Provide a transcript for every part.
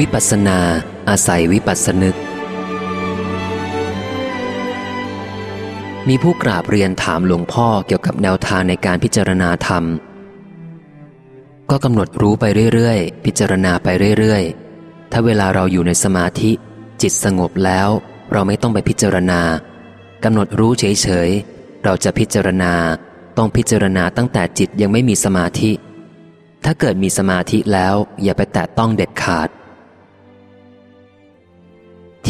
วิปัสนา อาศัยวิปัสสนึก มีผู้กราบเรียนถามหลวงพ่อเกี่ยวกับแนวทางในการพิจารณาธรรม ก็กำหนดรู้ไปเรื่อยๆ พิจารณาไปเรื่อยๆ ถ้าเวลาเราอยู่ในสมาธิ จิตสงบแล้ว เราไม่ต้องไปพิจารณากำหนดรู้เฉยๆ เราจะพิจารณาต้องพิจารณาตั้งแต่จิตยังไม่มีสมาธิ ถ้าเกิดมีสมาธิแล้วอย่าไปแตะต้องเด็ดขาด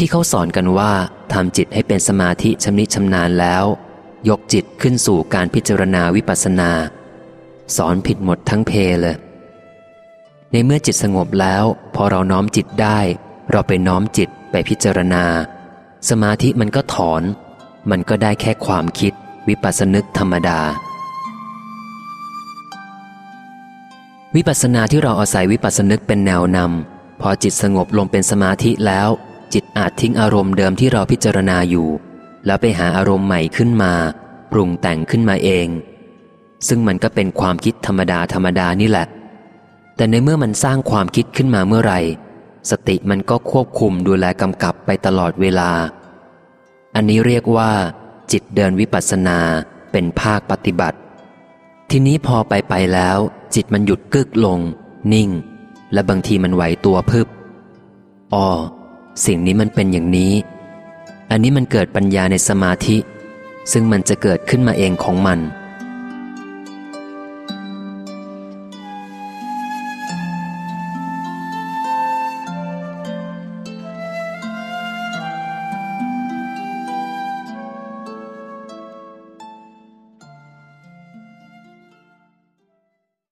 ที่เขาสอนกันว่าทำจิตให้เป็นสมาธิชำนิชำนาญแล้ว ยกจิตขึ้นสู่การพิจารณาวิปัสสนา สอนผิดหมดทั้งเพเลยในเมื่อจิตสงบแล้ว พอเราน้อมจิตได้ เราไปน้อมจิตไปพิจารณา สมาธิมันก็ถอน มันก็ได้แค่ความคิด วิปัสสนึกธรรมดา วิปัสสนาที่เราอาศัยวิปัสสนึกเป็นแนวนำพอจิตสงบลงเป็นสมาธิแล้ว จิตอาจทิ้งอารมณ์เดิมที่เราพิจารณาอยู่ แล้วไปหาอารมณ์ใหม่ขึ้นมา ปรุงแต่งขึ้นมาเอง ซึ่งมันก็เป็นความคิดธรรมดาธรรมดานี่แหละ แต่ในเมื่อมันสร้างความคิดขึ้นมาเมื่อไหร่ สติมันก็ควบคุมดูแลกำกับไปตลอดเวลา อันนี้เรียกว่า จิตเดินวิปัสสนาเป็นภาคปฏิบัติ ทีนี้พอไปไปแล้ว จิตมันหยุดกึกลง นิ่ง และบางทีมันไหวตัวพึบอ๋อ สิ่งนี้มันเป็นอย่างนี้ อันนี้มันเกิดปัญญาในสมาธิ ซึ่งมันจะเกิดขึ้นมาเองของมัน